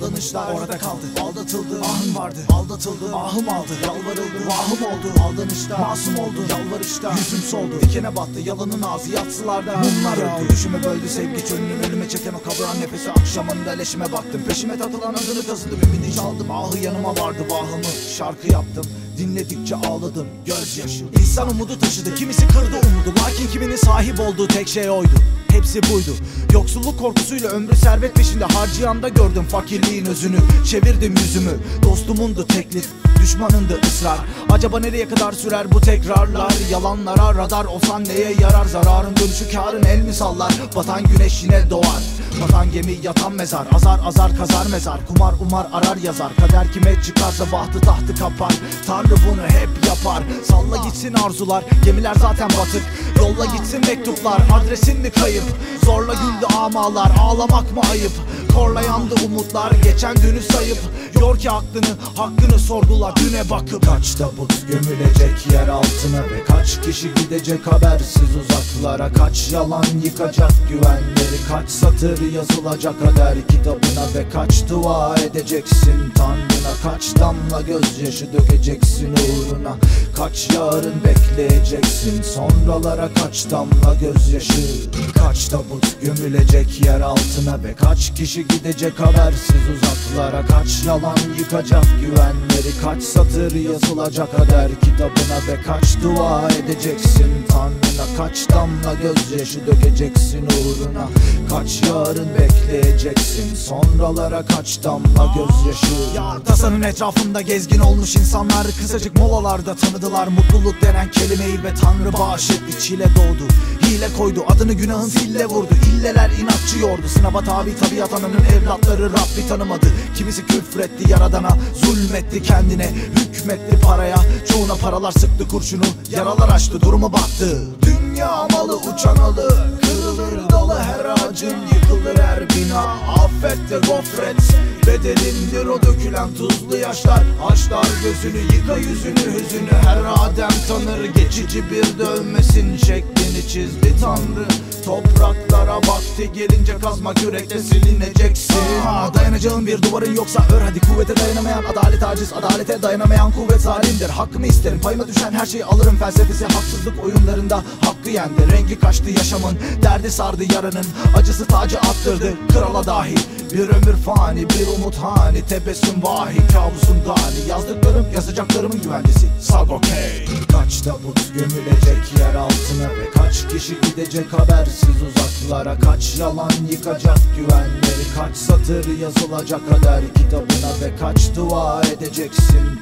aldanışlar Orada kaldı. Aldatıldı. Ahım vardı. Aldatıldı. Ahım aldı. Yalvarıldı. Vahım oldu. Aldanışta masum oldu. Yalvarışta yüzüm soldu. Dikene battı. Yalanın ağzı yatsılarda. Mumlar öldü. Düşümü böldü sevgi çölünün ölüme çeken o kavuran nefesi. Akşamında leşime baktım. Peşime takılan adını kazıdım. Ümidi çaldım. Ahı yanıma vardı. Vahımı Şarkı yaptım Dinledikçe ağladım gözyaşı. İnsan umudu taşıdı kimisi kırdı umudu. Lakin kiminin sahip olduğu tek şey oydu. Hepsi buydu. Yoksulluk korkusuyla ömrü servet peşinde harcayan da gördüm fakirliğin özünü. Çevirdim yüzümü Dostumundu teklif Düşmanındı ısrar. Acaba nereye kadar sürer bu tekrarlar? Yalanlara radar olsan neye yarar? Zararın dönüşü karın el mi sallar. Batan güneş yine doğar Batan gemi yatan mezar. Azar azar kazar mezar. Kumar umar arar yazar. Kader kime çıkarsa bahtı tahtı kapar. Tanrı bunu hep yapar. Salla gitsin arzular. Gemiler zaten batık. Yolla gitsin mektuplar. Adresin mi kayıp? Zorla güldü amalar. Ağlamak mı ayıp Korla yandı umutlar Geçen dünü sayıp Yor ki aklını Hakkını sordular. Düne bakıp Kaç tabut gömülecek yer altına Ve kaç kişi gidecek habersiz uzaklara. Kaç yalan yıkacak güvenleri Kaç satır yazılacak kader kitabına Ve kaç dua edeceksin Tanrına. Kaç damla gözyaşı dökeceksin uğruna. Kaç yarın bekleyeceksin Sonralara. Kaç damla gözyaşı Kaç tabut gömülecek yer altına Ve kaç kişi gidecek habersiz uzaklara Kaç yalan yıkacak güvenleri Kaç satır yazılacak kader kitabına Ve kaç dua edeceksin Tanrına Kaç damla gözyaşı dökeceksin uğruna Kaç yarın bekleyeceksin Sonralara kaç damla gözyaşı Ya tasanın etrafında gezgin olmuş insanlar Kısacık molalarda tanıdılar Mutluluk denen kelimeyi ve Tanrı bağışetti Çile doğdu Hile koydu adını günahın zille vurdu. İlleler inatçı yordu. Sınava tabi tabiat ananın evlatları Rabbi tanımadı. Kimisi küfretti yaradana Zulmetti kendine. Hükmetti paraya Çoğuna paralar sıktı kurşunu. Yaralar açtı durumu battı. Dünya malı uçan alı. Kırılır dalı her ağacın Yıkılır her bina. Affet de gofret Bedelindir o dökülen tuzlu yaşlar. Açlar gözünü yıka yüzünü hüzünü. Her adem tanır geçici bir dövmesin Şeklini çizdi tanrı. Topraklara vakti gelince kazma kürekle silineceksin. Aa, Dayanacağın bir duvarın yoksa ör hadi Kuvvete dayanamayan adalet aciz Adalete dayanamayan kuvvet zalimdir Hakkımı isterim payıma düşen her şeyi alırım. Felsefesi haksızlık oyunlarında hakkı yendi. Rengi kaçtı yaşamın derdi sardı yaranın. Acısı tacı attırdı krala dahi. Bir ömür fani bir umut hani. Tebessüm vahi kabusun gani. Yazdıklarım yazacaklarımın güvencesi. Sagokey Kaç tabut gömülecek yer kaç kişi gidecek habersiz uzaklara. Kaç yalan yıkacak güvenleri Kaç satır yazılacak kader kitabına Ve kaç dua edeceksin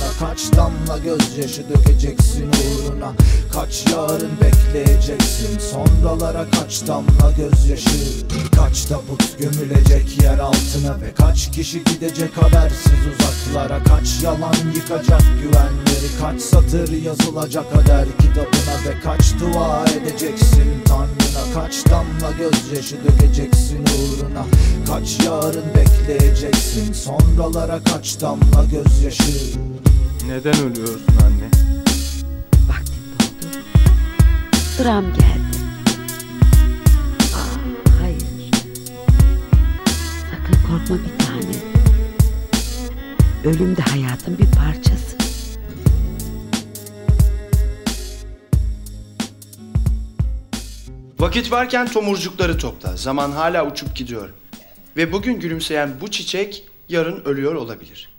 Tanrına Kaç damla gözyaşı dökeceksin uğruna? Kaç yarın bekleyeceksin? Sonralara kaç damla gözyaşı? Kaç tabut gömülecek yer altına Ve kaç kişi gidecek habersiz uzaklara? Kaç yalan yıkacak güvenleri? Kaç satır yazılacak kader kitabına Ve kaç dua edeceksin Tanrına? Kaç damla gözyaşı dökeceksin uğruna? Kaç yarın bekleyeceksin? Sonralara kaç damla gözyaşı Neden ölüyorsun anne? Vaktim doldu. Sıram geldi. Ah, hayır. Sakın korkma bir tane. Ölüm de hayatın bir parçası. Vakit varken tomurcukları topla. Zaman hala uçup gidiyor. Ve bugün gülümseyen bu çiçek yarın ölüyor olabilir.